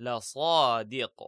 لصادق.